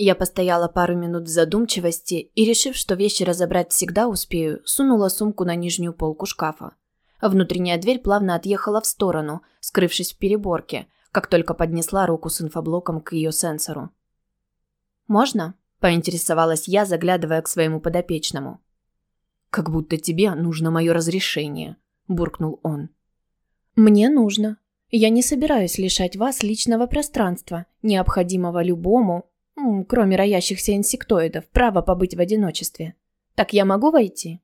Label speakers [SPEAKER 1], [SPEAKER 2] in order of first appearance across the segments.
[SPEAKER 1] Я постояла пару минут в задумчивости и, решив, что вещи разобрать всегда успею, сунула сумку на нижнюю полку шкафа. Внутренняя дверь плавно отъехала в сторону, скрывшись в переборке, как только поднесла руку с инфоблоком к ее сенсору. «Можно?» – поинтересовалась я, заглядывая к своему подопечному.
[SPEAKER 2] «Как будто тебе нужно мое разрешение», – буркнул он.
[SPEAKER 1] «Мне нужно. Я не собираюсь лишать вас личного пространства, необходимого любому, кроме роящихся инсектоидов, право побыть в одиночестве. Так я могу войти?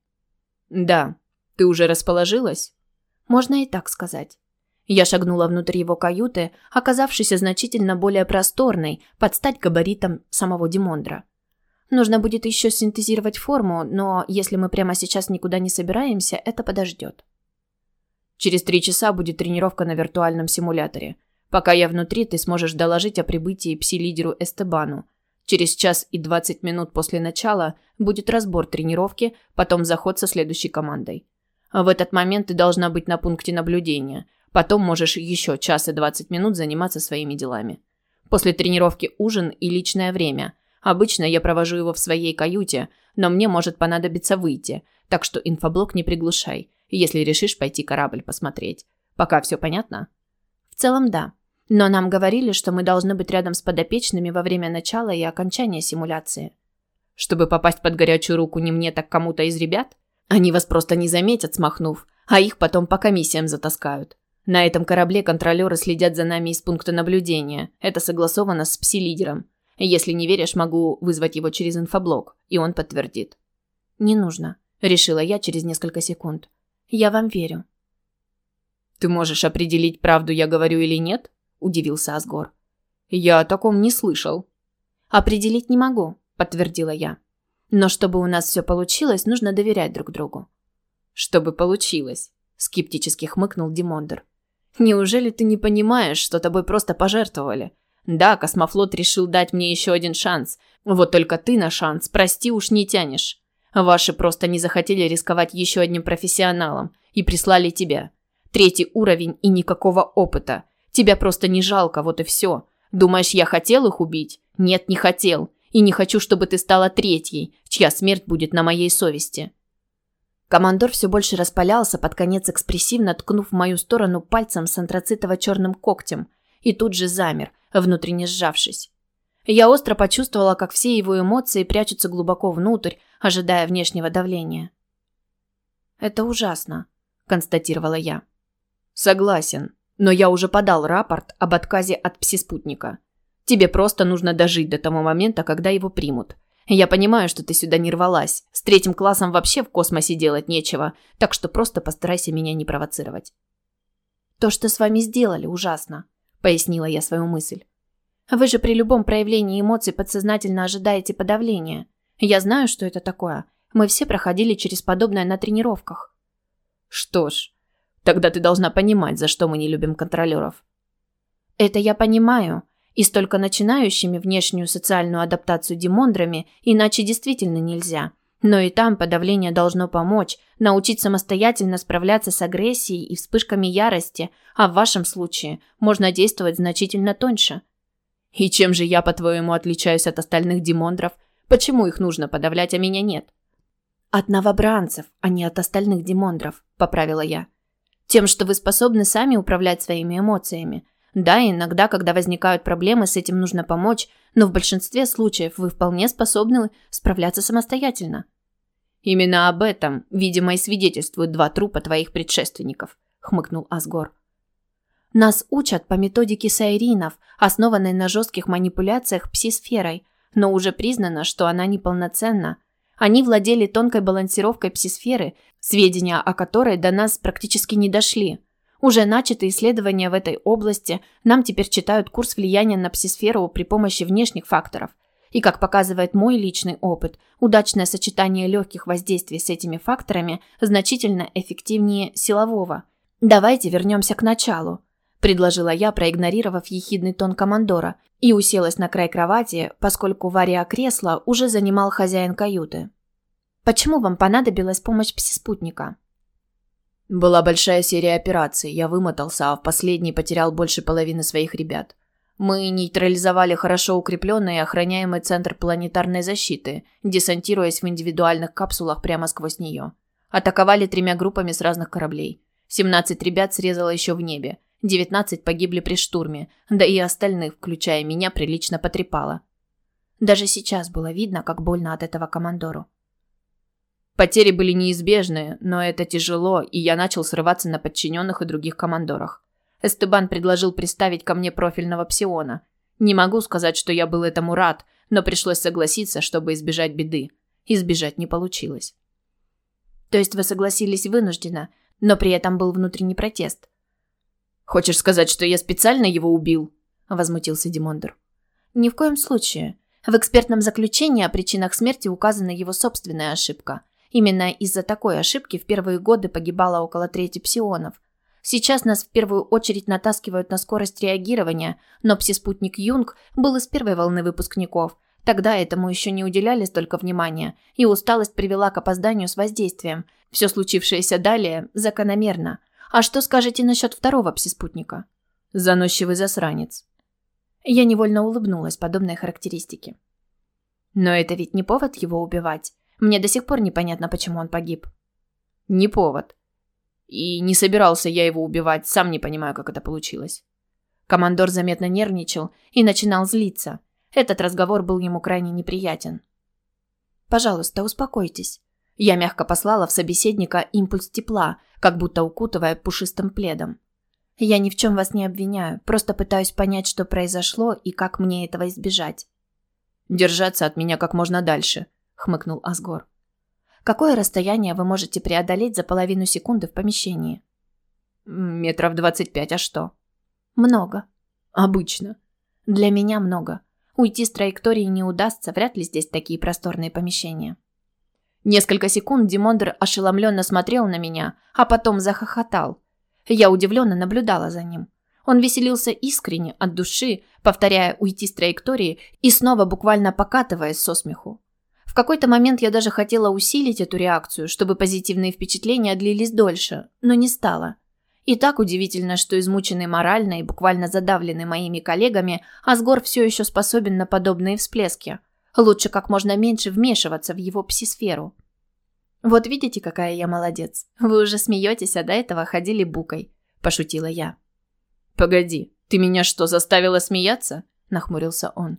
[SPEAKER 2] Да. Ты уже расположилась?
[SPEAKER 1] Можно и так сказать. Я шагнула внутрь его каюты, оказавшись значительно более просторной, под стать габаритам самого Димондра. Нужно будет еще синтезировать форму, но если мы прямо сейчас никуда не собираемся, это подождет.
[SPEAKER 2] Через три часа будет тренировка на виртуальном симуляторе. Пока я внутри, ты сможешь доложить о прибытии пси-лидеру Эстебану. Через час и 20 минут после начала будет разбор тренировки, потом заход со следующей командой. В этот момент ты должна быть на пункте наблюдения. Потом можешь еще час и 20 минут заниматься своими делами. После тренировки ужин и личное время. Обычно я провожу его в своей каюте, но мне может понадобиться выйти, так что инфоблок не приглушай, если решишь пойти корабль посмотреть. Пока все понятно?
[SPEAKER 1] В целом да. Но нам говорили, что мы должны быть рядом с подопечными во время начала и окончания симуляции.
[SPEAKER 2] Чтобы попасть под горячую руку не мне, так кому-то из ребят? Они вас просто не заметят, смахнув, а их потом по комиссиям затаскают. На этом корабле контролеры следят за нами из пункта наблюдения. Это согласовано с пси-лидером. Если не веришь, могу вызвать его через инфоблок, и он подтвердит.
[SPEAKER 1] «Не нужно», – решила я через несколько секунд. «Я вам верю».
[SPEAKER 2] «Ты можешь определить, правду я говорю или нет?» Удивился Асгор. Я о таком не слышал.
[SPEAKER 1] Определить не могу, подтвердила я. Но чтобы у нас все получилось, нужно доверять друг другу.
[SPEAKER 2] Чтобы получилось, скептически хмыкнул Димондер. Неужели ты не понимаешь, что тобой просто пожертвовали? Да, космофлот решил дать мне еще один шанс. Вот только ты на шанс, прости уж не тянешь. Ваши просто не захотели рисковать еще одним профессионалом и прислали тебя. Третий уровень и никакого опыта. Тебя просто не жалко, вот и все. Думаешь, я хотел их убить? Нет, не хотел. И не хочу, чтобы ты стала третьей, чья смерть будет на моей совести.
[SPEAKER 1] Командор все больше распалялся, под конец экспрессивно ткнув в мою сторону пальцем с антрацитово-черным когтем, и тут же замер, внутренне сжавшись. Я остро почувствовала, как все его эмоции прячутся глубоко внутрь, ожидая внешнего давления. «Это ужасно», – констатировала я.
[SPEAKER 2] «Согласен», но я уже подал рапорт об отказе от пси-спутника. Тебе просто нужно дожить до того момента, когда его примут. Я понимаю, что ты сюда не рвалась. С третьим классом вообще в космосе делать нечего, так что просто постарайся меня не провоцировать.
[SPEAKER 1] То, что с вами сделали, ужасно, пояснила я свою мысль. Вы же при любом проявлении эмоций подсознательно ожидаете подавления. Я знаю, что это такое. Мы все проходили через подобное на тренировках.
[SPEAKER 2] Что ж, Тогда ты должна понимать, за что мы не любим контролеров.
[SPEAKER 1] Это я понимаю. И столько начинающими внешнюю социальную адаптацию демондрами иначе действительно нельзя. Но и там подавление должно помочь, научить самостоятельно справляться с агрессией и вспышками ярости, а в вашем случае можно действовать значительно тоньше.
[SPEAKER 2] И чем же я, по-твоему, отличаюсь от остальных демондров? Почему их нужно подавлять, а меня нет?
[SPEAKER 1] От новобранцев, а не от остальных демондров, поправила я. Тем, что вы способны сами управлять своими эмоциями. Да, иногда, когда возникают проблемы, с этим нужно помочь, но в большинстве случаев вы вполне способны справляться самостоятельно.
[SPEAKER 2] Именно об этом, видимо, и свидетельствуют два трупа твоих предшественников, хмыкнул Асгор.
[SPEAKER 1] Нас учат по методике сайринов, основанной на жестких манипуляциях псисферой, но уже признано, что она неполноценна. Они владели тонкой балансировкой псисферы, сведения о которой до нас практически не дошли. Уже начаты исследования в этой области, нам теперь читают курс влияния на псисферу при помощи внешних факторов. И как показывает мой личный опыт, удачное сочетание легких воздействий с этими факторами значительно эффективнее силового. Давайте вернемся к началу, предложила я, проигнорировав ехидный тон командора, и уселась на край кровати, поскольку вария кресла уже занимал хозяин каюты. Почему вам понадобилась помощь пси-спутника?
[SPEAKER 2] Была большая серия операций. Я вымотался, а в последней потерял больше половины своих ребят. Мы нейтрализовали хорошо укрепленный и охраняемый центр планетарной защиты, десантируясь в индивидуальных капсулах прямо сквозь нее. Атаковали тремя группами с разных кораблей. 17 ребят срезало еще в небе. 19 погибли при штурме, да и остальных, включая меня, прилично потрепало.
[SPEAKER 1] Даже сейчас было видно, как больно от этого командору.
[SPEAKER 2] Потери были неизбежны, но это тяжело, и я начал срываться на подчиненных и других командорах. Эстебан предложил приставить ко мне профильного псиона. Не могу сказать, что я был этому рад, но пришлось согласиться, чтобы избежать беды. Избежать не получилось.
[SPEAKER 1] То есть вы согласились вынужденно, но при этом был внутренний протест?
[SPEAKER 2] Хочешь сказать, что я специально его убил? возмутился Димондер.
[SPEAKER 1] Ни в коем случае. В экспертном заключении о причинах смерти указана его собственная ошибка. Именно из-за такой ошибки в первые годы погибало около трети псионов, Сейчас нас в первую очередь натаскивают на скорость реагирования, но пси-спутник Юнг был из первой волны выпускников. Тогда этому еще не уделяли столько внимания, и усталость привела к опозданию с воздействием. Все случившееся далее закономерно. А что скажете насчет второго пси-спутника?
[SPEAKER 2] Заносчивый засранец.
[SPEAKER 1] Я невольно улыбнулась подобной характеристике. Но это ведь не повод его убивать. Мне до сих пор непонятно, почему он погиб.
[SPEAKER 2] Не повод. И не собирался я его убивать, сам не понимаю, как это получилось.
[SPEAKER 1] Командор заметно нервничал и начинал злиться. Этот разговор был ему крайне неприятен. «Пожалуйста, успокойтесь». Я мягко послала в собеседника импульс тепла, как будто укутывая пушистым пледом. «Я ни в чем вас не обвиняю, просто пытаюсь понять, что произошло и как мне этого избежать».
[SPEAKER 2] «Держаться от меня как можно дальше», — хмыкнул Асгор.
[SPEAKER 1] Какое расстояние вы можете преодолеть за половину секунды в помещении?
[SPEAKER 2] Метров двадцать пять, а что?
[SPEAKER 1] Много.
[SPEAKER 2] Обычно.
[SPEAKER 1] Для меня много. Уйти с траектории не удастся, вряд ли здесь такие просторные помещения. Несколько секунд Димондер ошеломленно смотрел на меня, а потом захохотал. Я удивленно наблюдала за ним. Он веселился искренне, от души, повторяя «уйти с траектории» и снова буквально покатываясь со смеху. В какой-то момент я даже хотела усилить эту реакцию, чтобы позитивные впечатления длились дольше, но не стала. И так удивительно, что измученный морально и буквально задавленный моими коллегами, Асгор все еще способен на подобные всплески. Лучше как можно меньше вмешиваться в его псисферу. «Вот видите, какая я молодец. Вы уже смеетесь, а до этого ходили букой», – пошутила я.
[SPEAKER 2] «Погоди, ты меня что, заставила смеяться?» – нахмурился он.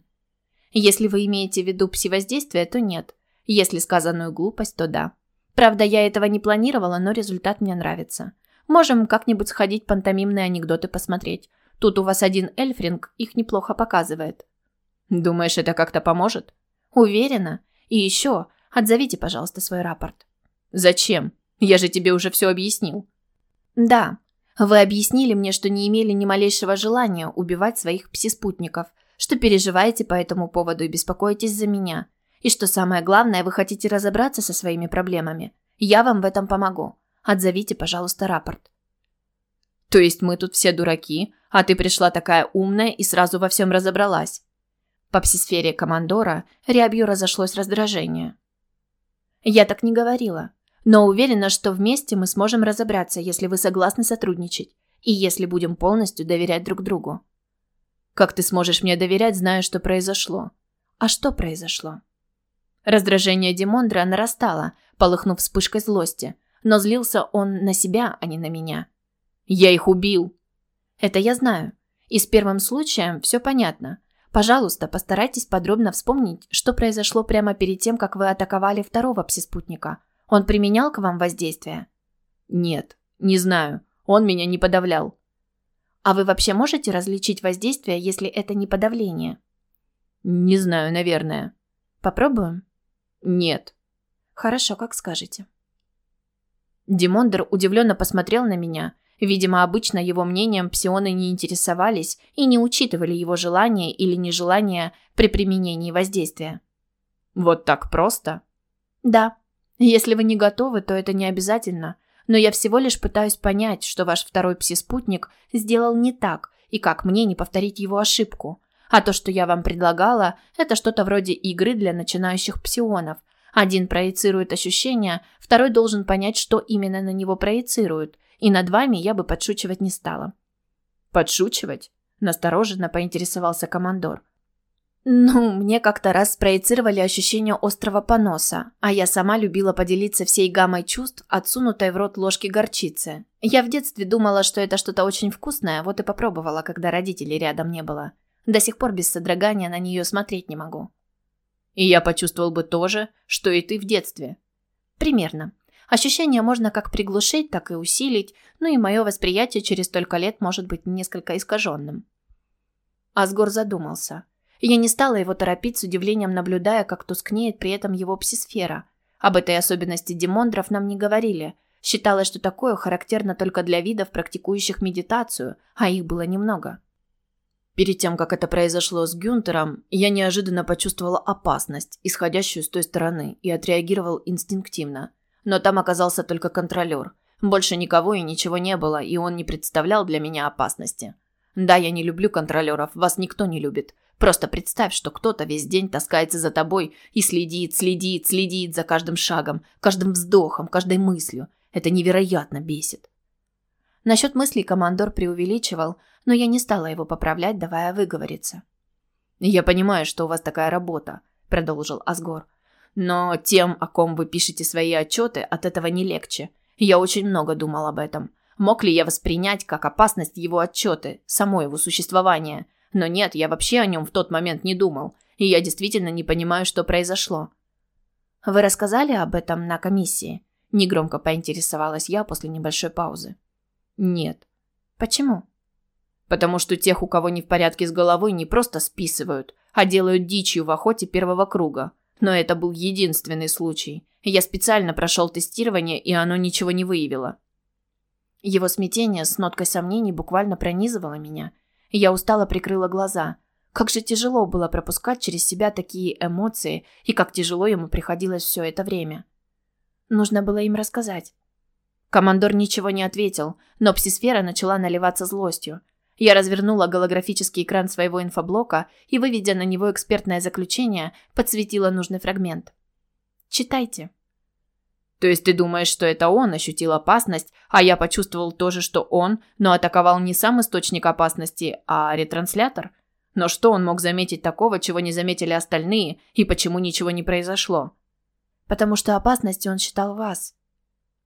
[SPEAKER 1] Если вы имеете в виду псевоздействие, то нет. Если сказанную глупость, то да. Правда, я этого не планировала, но результат мне нравится. Можем как-нибудь сходить пантомимные анекдоты посмотреть. Тут у вас один эльфринг их неплохо показывает.
[SPEAKER 2] Думаешь, это как-то поможет?
[SPEAKER 1] Уверена. И еще, отзовите, пожалуйста, свой рапорт.
[SPEAKER 2] Зачем? Я же тебе уже все объяснил.
[SPEAKER 1] Да. Вы объяснили мне, что не имели ни малейшего желания убивать своих пси-спутников – что переживаете по этому поводу и беспокоитесь за меня. И что самое главное, вы хотите разобраться со своими проблемами. Я вам в этом помогу. Отзовите, пожалуйста, рапорт.
[SPEAKER 2] То есть мы тут все дураки, а ты пришла такая умная и сразу во всем разобралась.
[SPEAKER 1] По псисфере командора рябью разошлось раздражение. Я так не говорила, но уверена, что вместе мы сможем разобраться, если вы согласны сотрудничать и если будем полностью доверять друг другу.
[SPEAKER 2] Как ты сможешь мне доверять, зная, что произошло?
[SPEAKER 1] А что произошло? Раздражение Димондра нарастало, полыхнув вспышкой злости, но злился он на себя, а не на меня.
[SPEAKER 2] Я их убил.
[SPEAKER 1] Это я знаю. И с первым случаем все понятно. Пожалуйста, постарайтесь подробно вспомнить, что произошло прямо перед тем, как вы атаковали второго псиспутника. Он применял к вам воздействие?
[SPEAKER 2] Нет, не знаю. Он меня не подавлял.
[SPEAKER 1] А вы вообще можете различить воздействие, если это не подавление?
[SPEAKER 2] Не знаю, наверное.
[SPEAKER 1] Попробуем?
[SPEAKER 2] Нет.
[SPEAKER 1] Хорошо, как скажете.
[SPEAKER 2] Димондер удивленно посмотрел на меня. Видимо, обычно его мнением псионы не интересовались и не учитывали его желания или нежелания при применении воздействия. Вот так просто?
[SPEAKER 1] Да. Если вы не готовы, то это не обязательно но я всего лишь пытаюсь понять, что ваш второй пси-спутник сделал не так, и как мне не повторить его ошибку. А то, что я вам предлагала, это что-то вроде игры для начинающих псионов. Один проецирует ощущения, второй должен понять, что именно на него проецируют, и над вами я бы подшучивать не стала.
[SPEAKER 2] Подшучивать? Настороженно поинтересовался командор.
[SPEAKER 1] Ну, мне как-то раз спроецировали ощущение острого поноса, а я сама любила поделиться всей гаммой чувств, отсунутой в рот ложки горчицы. Я в детстве думала, что это что-то очень вкусное, вот и попробовала, когда родителей рядом не было. До сих пор без содрогания на нее смотреть не могу.
[SPEAKER 2] И я почувствовал бы то же, что и ты в детстве.
[SPEAKER 1] Примерно. Ощущения можно как приглушить, так и усилить, ну и мое восприятие через столько лет может быть несколько искаженным. Асгор задумался – я не стала его торопить с удивлением, наблюдая, как тускнеет при этом его псисфера. Об этой особенности демондров нам не говорили. Считалось, что такое характерно только для видов, практикующих медитацию, а их было немного.
[SPEAKER 2] Перед тем, как это произошло с Гюнтером, я неожиданно почувствовала опасность, исходящую с той стороны, и отреагировал инстинктивно. Но там оказался только контролер. Больше никого и ничего не было, и он не представлял для меня опасности. Да, я не люблю контролеров, вас никто не любит. Просто представь, что кто-то весь день таскается за тобой и следит, следит, следит за каждым шагом, каждым вздохом, каждой мыслью. Это невероятно бесит.
[SPEAKER 1] Насчет мыслей командор преувеличивал, но я не стала его поправлять, давая выговориться.
[SPEAKER 2] «Я понимаю, что у вас такая работа», – продолжил Асгор. «Но тем, о ком вы пишете свои отчеты, от этого не легче. Я очень много думал об этом. Мог ли я воспринять как опасность его отчеты, само его существование? Но нет, я вообще о нем в тот момент не думал. И я действительно не понимаю, что произошло.
[SPEAKER 1] Вы рассказали об этом на комиссии? Негромко поинтересовалась я после небольшой паузы.
[SPEAKER 2] Нет.
[SPEAKER 1] Почему?
[SPEAKER 2] Потому что тех, у кого не в порядке с головой, не просто списывают, а делают дичью в охоте первого круга. Но это был единственный случай. Я специально прошел тестирование, и оно ничего не выявило.
[SPEAKER 1] Его смятение с ноткой сомнений буквально пронизывало меня – я устало прикрыла глаза. Как же тяжело было пропускать через себя такие эмоции, и как тяжело ему приходилось все это время. Нужно было им рассказать.
[SPEAKER 2] Командор ничего не ответил, но псисфера начала наливаться злостью. Я развернула голографический экран своего инфоблока и, выведя на него экспертное заключение, подсветила нужный фрагмент.
[SPEAKER 1] «Читайте»,
[SPEAKER 2] то есть ты думаешь, что это он ощутил опасность, а я почувствовал тоже, что он, но атаковал не сам источник опасности, а ретранслятор? Но что он мог заметить такого, чего не заметили остальные, и почему ничего не произошло?
[SPEAKER 1] Потому что опасностью он считал вас.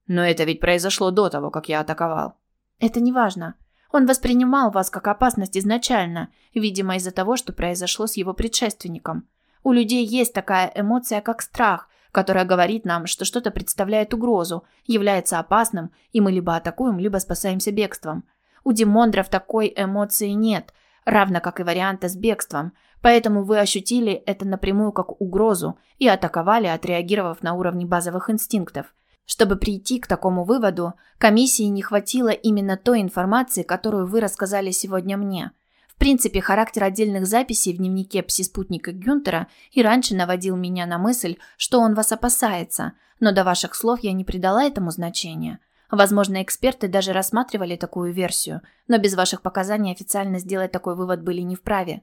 [SPEAKER 2] Но это ведь произошло до того, как я атаковал.
[SPEAKER 1] Это не важно. Он воспринимал вас как опасность изначально, видимо, из-за того, что произошло с его предшественником. У людей есть такая эмоция, как страх, которая говорит нам, что что-то представляет угрозу, является опасным, и мы либо атакуем, либо спасаемся бегством. У демондров такой эмоции нет, равно как и варианта с бегством, поэтому вы ощутили это напрямую как угрозу и атаковали, отреагировав на уровне базовых инстинктов. Чтобы прийти к такому выводу, комиссии не хватило именно той информации, которую вы рассказали сегодня мне – принципе, характер отдельных записей в дневнике пси-спутника Гюнтера и раньше наводил меня на мысль, что он вас опасается, но до ваших слов я не придала этому значения. Возможно, эксперты даже рассматривали такую версию, но без ваших показаний официально сделать такой вывод были не вправе.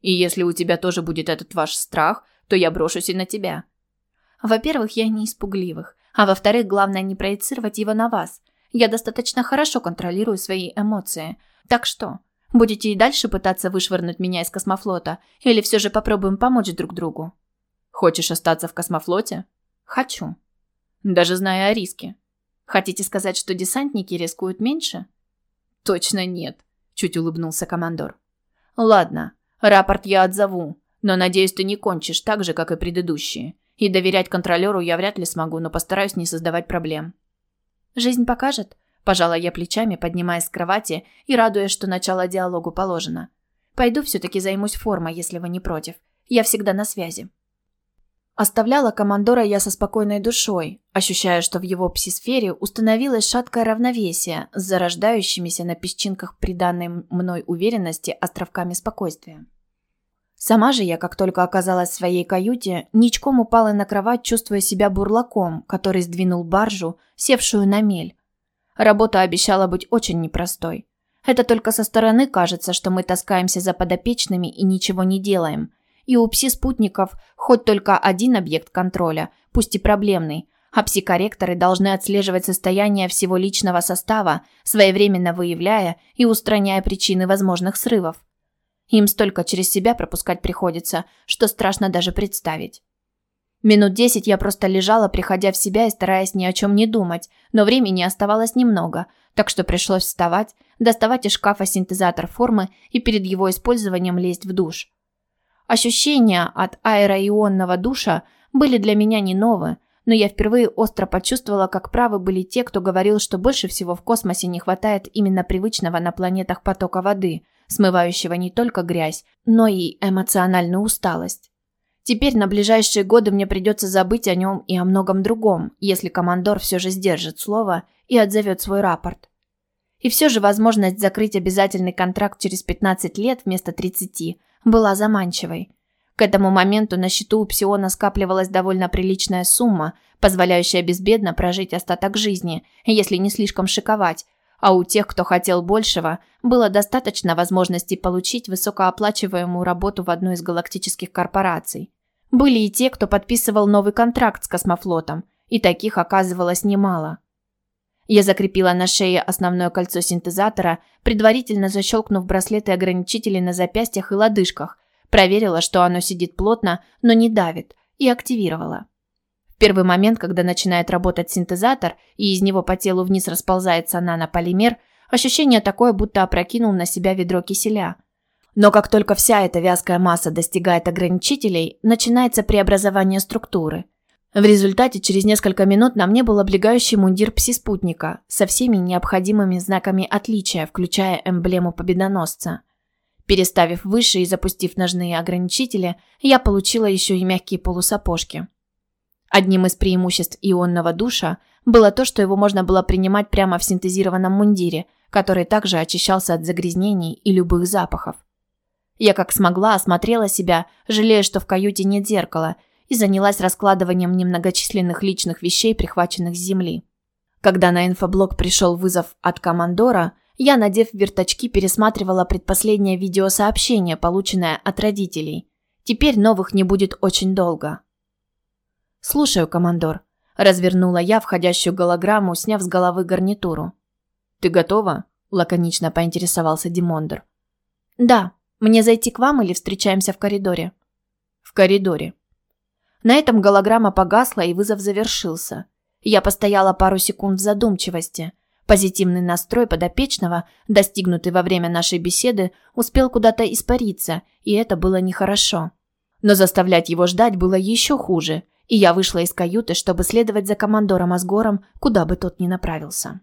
[SPEAKER 2] И если у тебя тоже будет этот ваш страх, то я брошусь и на тебя.
[SPEAKER 1] Во-первых, я не испугливых, а во-вторых, главное не проецировать его на вас. Я достаточно хорошо контролирую свои эмоции. Так что, Будете и дальше пытаться вышвырнуть меня из космофлота? Или все же попробуем помочь друг другу?»
[SPEAKER 2] «Хочешь остаться в космофлоте?»
[SPEAKER 1] «Хочу».
[SPEAKER 2] «Даже зная о риске».
[SPEAKER 1] «Хотите сказать, что десантники рискуют меньше?»
[SPEAKER 2] «Точно нет», – чуть улыбнулся командор. «Ладно, рапорт я отзову, но надеюсь, ты не кончишь так же, как и предыдущие. И доверять контролеру я вряд ли смогу, но постараюсь не создавать проблем».
[SPEAKER 1] «Жизнь покажет», Пожала я плечами, поднимаясь с кровати и радуясь, что начало диалогу положено. Пойду все-таки займусь формой, если вы не против. Я всегда на связи. Оставляла командора я со спокойной душой, ощущая, что в его псисфере установилось шаткое равновесие с зарождающимися на песчинках приданной мной уверенности островками спокойствия. Сама же я, как только оказалась в своей каюте, ничком упала на кровать, чувствуя себя бурлаком, который сдвинул баржу, севшую на мель, Работа обещала быть очень непростой. Это только со стороны кажется, что мы таскаемся за подопечными и ничего не делаем. И у пси-спутников хоть только один объект контроля, пусть и проблемный, а психоректоры должны отслеживать состояние всего личного состава, своевременно выявляя и устраняя причины возможных срывов. Им столько через себя пропускать приходится, что страшно даже представить. Минут десять я просто лежала, приходя в себя и стараясь ни о чем не думать, но времени оставалось немного, так что пришлось вставать, доставать из шкафа синтезатор формы и перед его использованием лезть в душ. Ощущения от аэроионного душа были для меня не новые, но я впервые остро почувствовала, как правы были те, кто говорил, что больше всего в космосе не хватает именно привычного на планетах потока воды, смывающего не только грязь, но и эмоциональную усталость. Теперь на ближайшие годы мне придется забыть о нем и о многом другом, если командор все же сдержит слово и отзовет свой рапорт. И все же возможность закрыть обязательный контракт через 15 лет вместо 30 была заманчивой. К этому моменту на счету у Псиона скапливалась довольно приличная сумма, позволяющая безбедно прожить остаток жизни, если не слишком шиковать, а у тех, кто хотел большего, было достаточно возможностей получить высокооплачиваемую работу в одной из галактических корпораций. Были и те, кто подписывал новый контракт с космофлотом, и таких оказывалось немало. Я закрепила на шее основное кольцо синтезатора, предварительно защелкнув браслеты-ограничители на запястьях и лодыжках, проверила, что оно сидит плотно, но не давит, и активировала. В первый момент, когда начинает работать синтезатор, и из него по телу вниз расползается нанополимер, ощущение такое, будто опрокинул на себя ведро киселя – но как только вся эта вязкая масса достигает ограничителей, начинается преобразование структуры. В результате через несколько минут на мне был облегающий мундир пси-спутника со всеми необходимыми знаками отличия, включая эмблему победоносца. Переставив выше и запустив ножные ограничители, я получила еще и мягкие полусапожки. Одним из преимуществ ионного душа было то, что его можно было принимать прямо в синтезированном мундире, который также очищался от загрязнений и любых запахов. Я как смогла осмотрела себя, жалея, что в каюте нет зеркала, и занялась раскладыванием немногочисленных личных вещей, прихваченных с земли. Когда на инфоблог пришел вызов от командора, я, надев верточки, пересматривала предпоследнее видеосообщение, полученное от родителей. Теперь новых не будет очень долго. «Слушаю, командор», – развернула я входящую голограмму, сняв с головы гарнитуру. «Ты готова?» – лаконично поинтересовался Димондер. «Да», мне зайти к вам или встречаемся в коридоре? В коридоре. На этом голограмма погасла и вызов завершился. Я постояла пару секунд в задумчивости. Позитивный настрой подопечного, достигнутый во время нашей беседы, успел куда-то испариться, и это было нехорошо. Но заставлять его ждать было еще хуже, и я вышла из каюты, чтобы следовать за командором Асгором, куда бы тот ни направился.